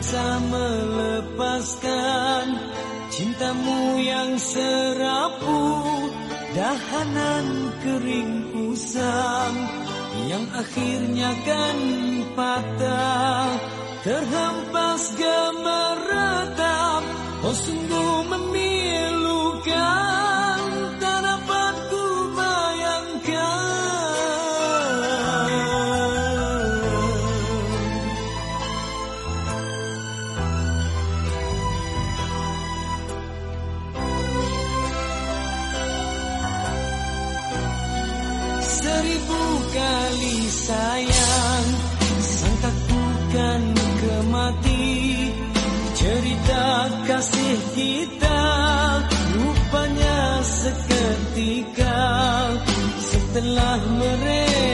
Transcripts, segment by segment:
Bisa melepaskan Cintamu yang serapu Dahanan kering usang Yang akhirnya kan patah. Terhempas gemeretak Oh telah mereka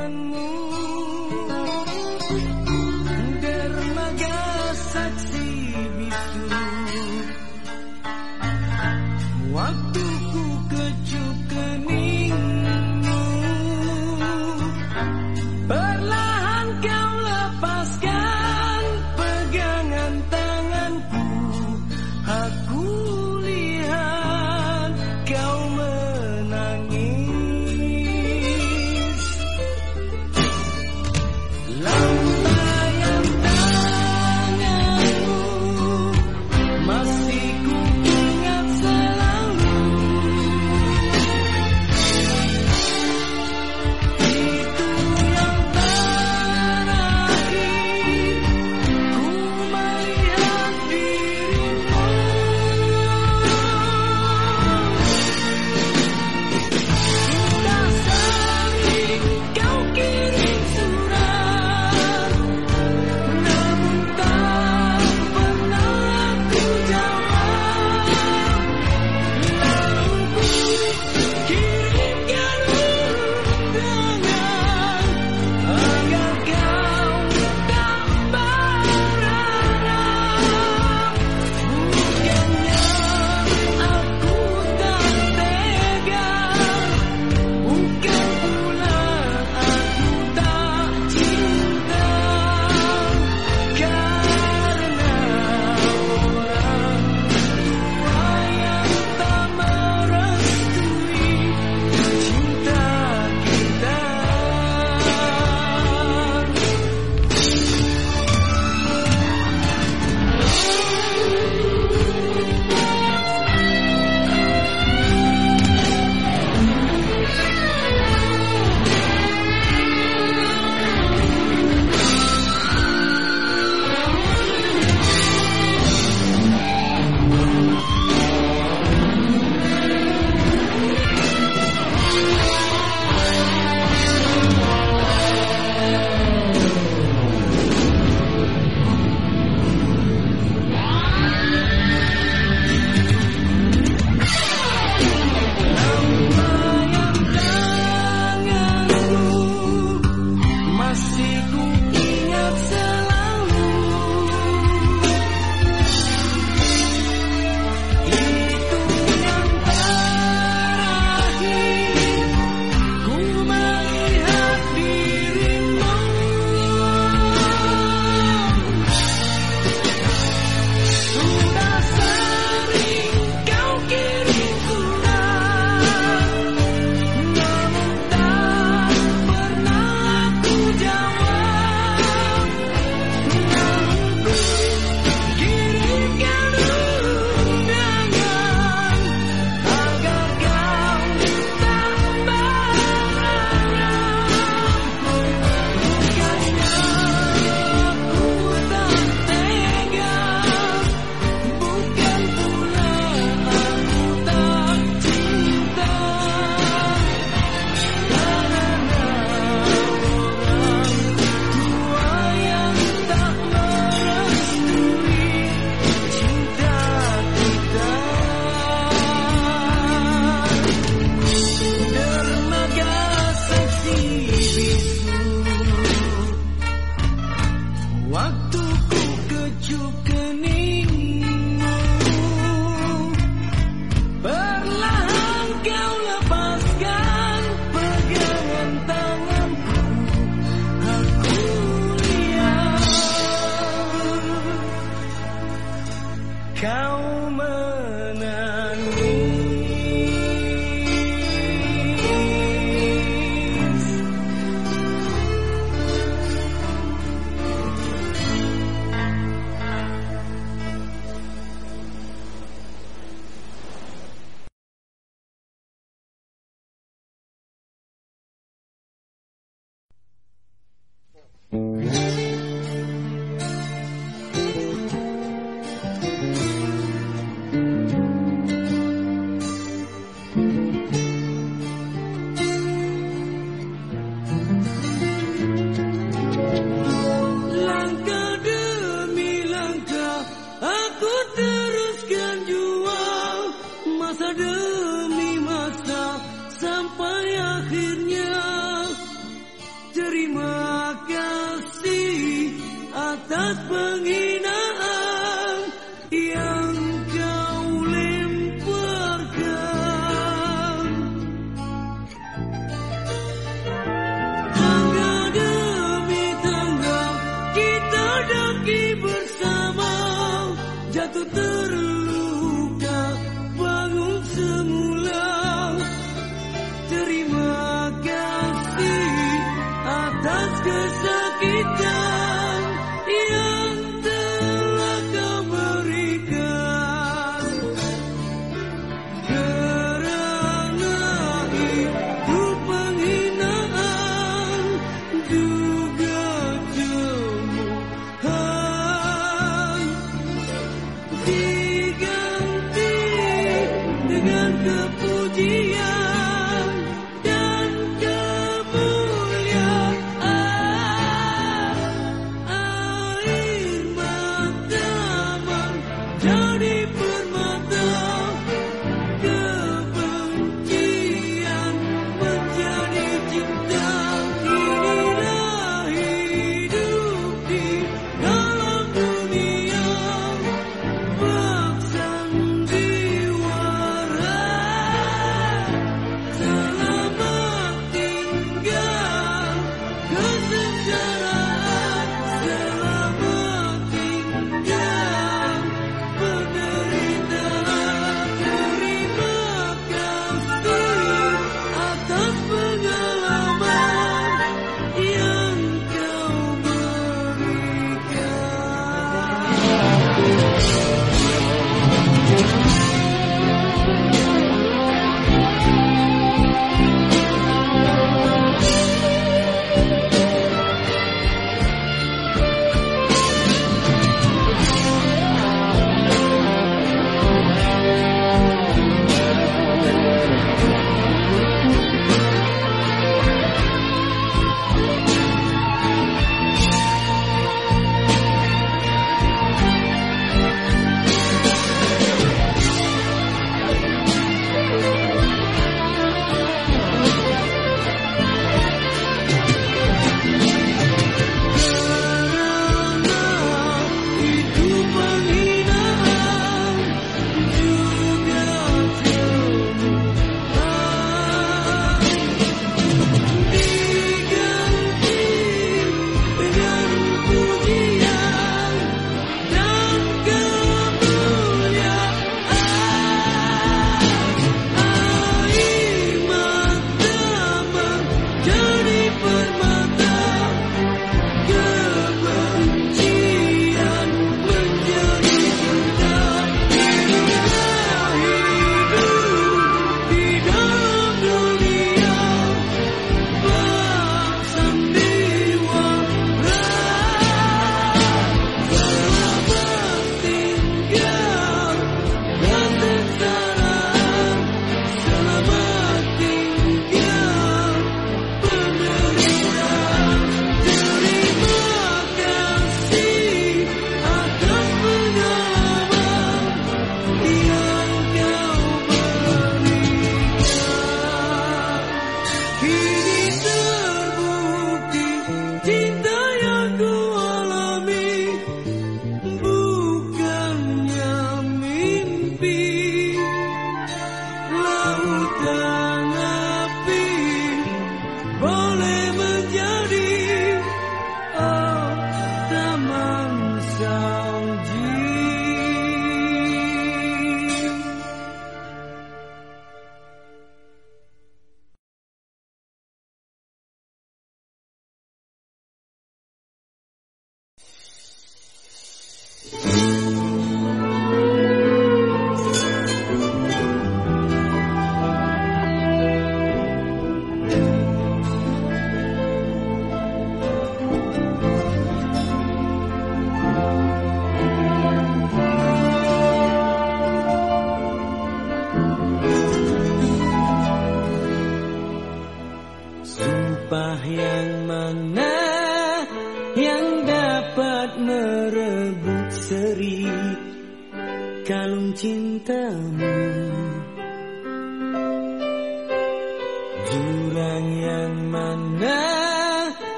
You.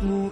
hidupmu